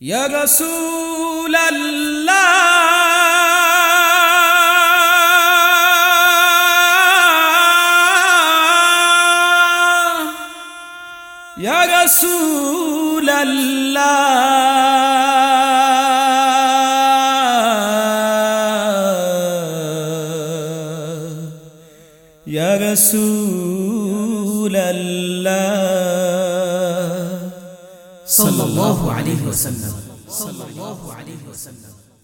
یا رسول اللہ یا رسول اللہ یا رسول اللہ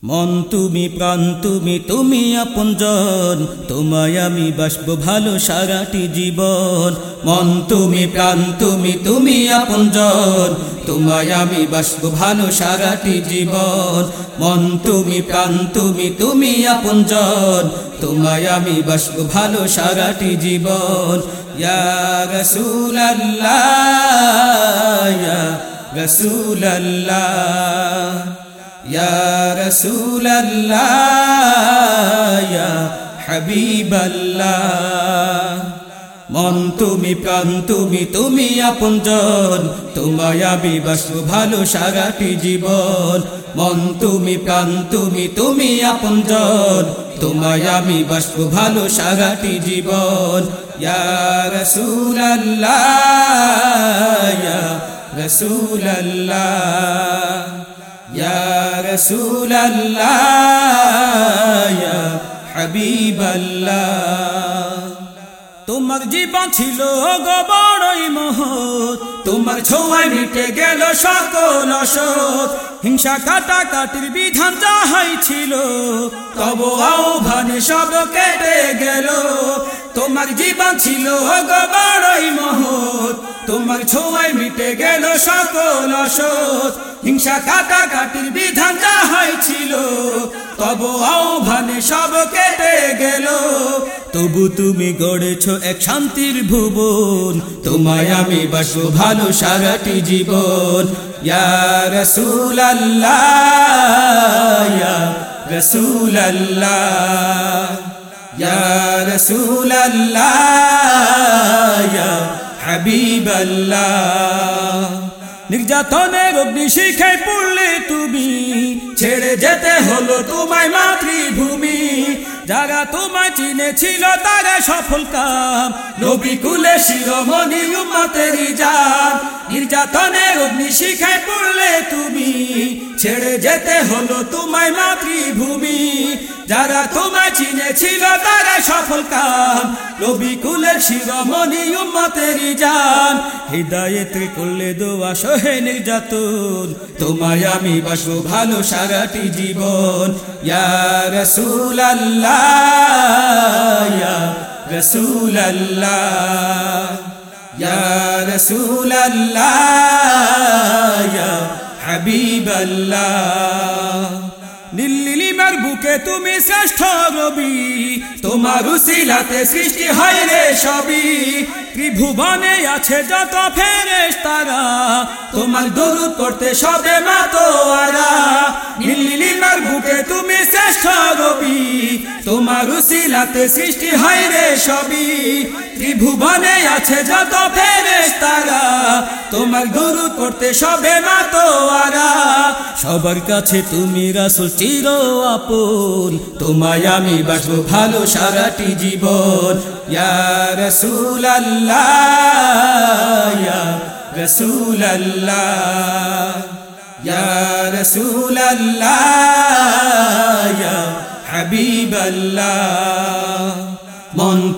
মন তুমি, প্রাণ তুমি তুমি আপনজন তোমায় আমি বাসবো ভালো সারাটি জীবন। মন তুমি, প্রাণ তুমি তুমি আপনজন তোমায় আমি বাসবো ভালো সারাটি জীবন। মন তুমি, প্রাণ তুমি তুমি আপনজন তোমায় আমি বাসবো ভালো সারাটি জীবন। ইয়া রাসূলুল্লাহ ইয়া রাসূলুল্লাহ يا رسول الله يا حبيب الله মন তুমি প্রাণ তুমি তুমি আপনজন তোমায় আমি বাসবো ভালো সারাটি জীবন মন তুমি প্রাণ তুমি তুমি আপনজন তোমায় আমি বাসবো ভালো সারাটি জীবন ইয়া রাসূলুল্লাহ ইয়া রাসূলুল্লাহ يا رسول الله يا حبيب الله তোমার জীবন ছিল গো বড়ই মহৎ তোমার ছোঁয়ায় মিটে গেল সকল অসৎ হিংসা কাটা কাটির বিধান যাহাই ছিল তব আহ্বানে সব কেটে গেল তোমার জীবন ছিল গো বড়ই মহৎ তোমার ছোঁয়ায় মিটে গেল সকল অসৎ। হিংসা কাটা কাটির বিধান যাহাই ছিল, তব আহ্বানে সব কেটে গেল। তবু তুমি গড়েছ এক শান্তির ভুবন, তোমায় আমি বাসবো ভালো সারাটি জীবন। রসুল আল্লাহ রসুল আল্লাহ রসুল আল্লাহ হাবিব আল্লাহ নির্যাতনের অগ্নি শিখায় পড়লে তুমি ছেড়ে যেতে হলো তোমায় মাতৃভূমি। যারা তোমায় চিনেছিল তারা সফল কাম। নবী কুলে শিরোমণি উম্মতেরই যান নির্যাতনের অগ্নি শিখায় পড়লে তুমি ছেড়ে যেতে হলো তোমায় মাতৃভূমি। যারা তোমায় চিনেছিল তারা সফল কাম। নবী কুলের শিরোমণি উম্মতেরই যান হৃদয়েত করলে দোয়া সহে নির্যাতন। তোমায় আমি বাসবো ভালো সারাটি জীবন। ইয়া রসুল আল্লাহ ইয়া রসুল আল্লাহ ইয়া ইয়া হাবিব আল্লাহ তুমি শ্রেষ্ঠ রবি, তোমার উসিলাতে সৃষ্টি হয় রে সবই। ত্রিভুবনে আছে যত ফেরেশ তারা তোমার দরুদ করতে সবে মাতোয়ারা। নীলিমার বুকে তুমি শ্রেষ্ঠ রবি, তোমার উসিলাতে সৃষ্টি হয় রে সবই। ত্রিভুবনে আছে যত ফেরেশ তারা তোমার দরুদ পড়তে সবে মাতোয়ারা। সবার কাছে তুমি রাসুল চির আপন। তোমায় আমি বাসবো ভালো সারাটি জীবন। ইয়া রসুল আল্লাহ রসুল আল্লাহ রসুল আল্লাহ হাবিব আল্লাহ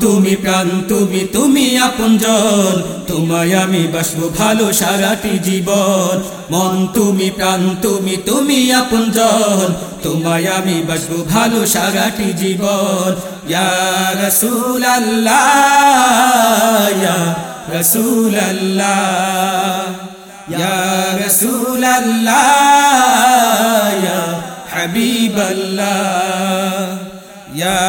তুমি প্রাণ, তুমি তুমি আপনজন তোমায় আমি বাসবো ভালো সারাটি জীবন। মন তুমি প্রাণ, তুমি তুমি আপনজন তোমায় আমি বাসবো ভালো সারাটি জীবন। রসুল আল্লাহ রসুল রসুল আল্লাহ ইয়া